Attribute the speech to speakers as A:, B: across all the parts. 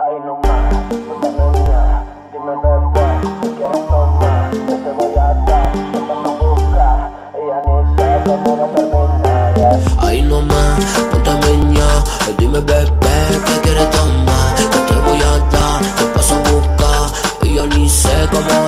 A: Ay no más, puta niña, dime bebé, quieres tomar, te voy a dar, te ella ni cómo termina, yeah.
B: Ay no más, ponte dime bebé, ¿qué quieres tomar? Yo te voy a dar, te paso a buscar, y yo ni sé cómo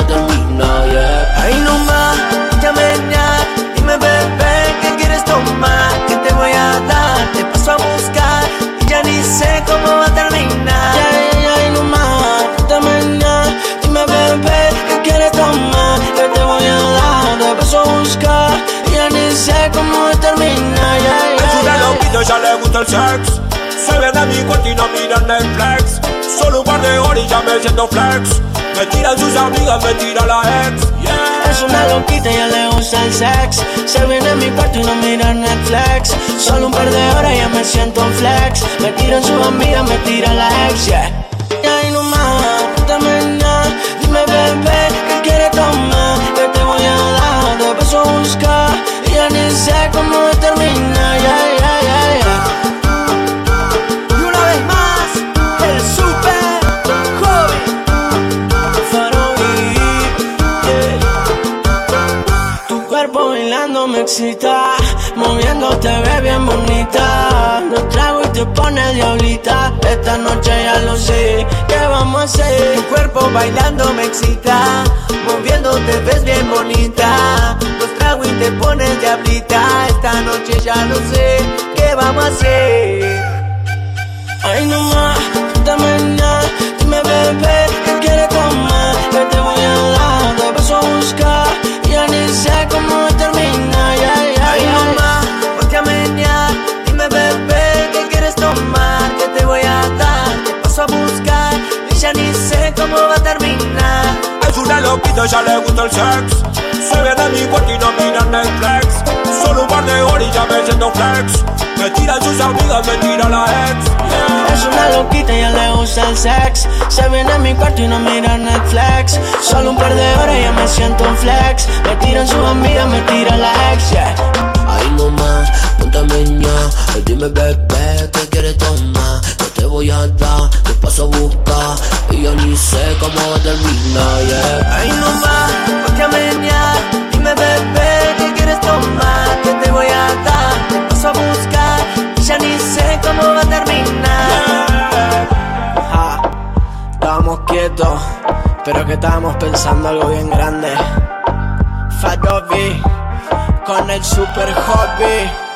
C: el sex. Se ven a mi cuarto y no miran Netflix. Solo un par de horas y ya me siento flex. Me tiran sus amigas, me tira la ex. Yeah.
D: Es una loquita, ya le gusta el sex. Se viene a mi cuarto y no mira Netflix. Solo un par de horas ya me siento flex. Me tiran sus amigas, me tira la ex, yeah. Y ahí nomás, dame nada. Dime, bebé, ¿qué quieres tomar? Que te voy a dar, te paso a buscar. Cuerpo bailando me excita, moviéndote ve bien bonita. No trago y te pone diablita, esta noche ya lo sé, ¿qué vamos a hacer? Tu cuerpo bailando me excita, moviéndote ves bien bonita. No trago y te pones diablita, esta noche ya lo sé, ¿qué vamos a hacer? Ay, no
C: loquita, ya le gusta el sex. Se ven a mi cuarto y no miran Netflix. Solo un par de horas y ya me siento flex. Me tiran sus amigas, me tira la ex. Yeah.
D: Es una loquita, ya le gusta el sex. Se viene a mi cuarto y no mira Netflix. Solo un par de horas ya me siento un flex. Me tiran sus amigas, me tira la ex, yeah.
B: Ay no más, ponte meña, dime bebé, ¿qué quieres tomar? Yo te voy a dar, te paso a buscar, y yo ni sé cómo va a terminar, yeah.
D: Ay, no más, ponte a menear. Dime, bebé, ¿qué quieres tomar? Que te voy a dar, te paso a buscar. y Ya ni sé cómo va a terminar. Ja, estábamos quietos, pero que estábamos pensando algo bien grande. Fat Bobby, con el super hobby.